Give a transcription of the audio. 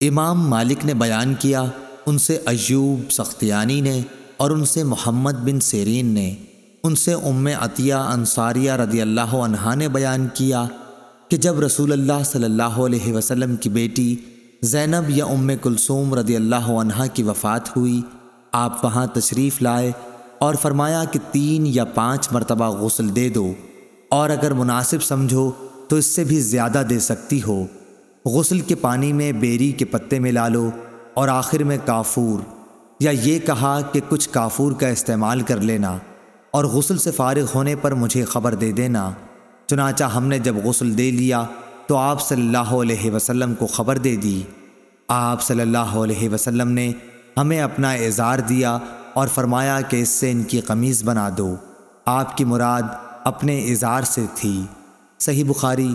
امام مالک نے بیان کیا، ان سے ایوب سختیانی نے اور ان سے محمد بن سیرین نے۔ ان سے ام عطیہ انصاریہ رضی اللہ عنہا نے بیان کیا کہ جب رسول اللہ صلی اللہ علیہ وسلم کی بیٹی زینب یا ام کلثوم رضی اللہ عنہا کی وفات ہوئی، آپ وہاں تشریف لائے اور فرمایا کہ تین یا پانچ مرتبہ غسل دے دو اور اگر مناسب سمجھو تو اس سے بھی زیادہ دے سکتی ہو۔ غسل کے پانی میں بیری کے پتے ملا لو اور آخر میں کافور، یا یہ کہا کہ کچھ کافور کا استعمال کر لینا اور غسل سے فارغ ہونے پر مجھے خبر دے دینا۔ چنانچہ ہم نے جب غسل دے لیا تو آپ صلی اللہ علیہ وسلم کو خبر دے دی۔ آپ صلی اللہ علیہ وسلم نے ہمیں اپنا اظہار دیا اور فرمایا کہ اس سے ان کی قمیض بنا دو۔ آپ کی مراد اپنے اظہار سے تھی۔ صحیح بخاری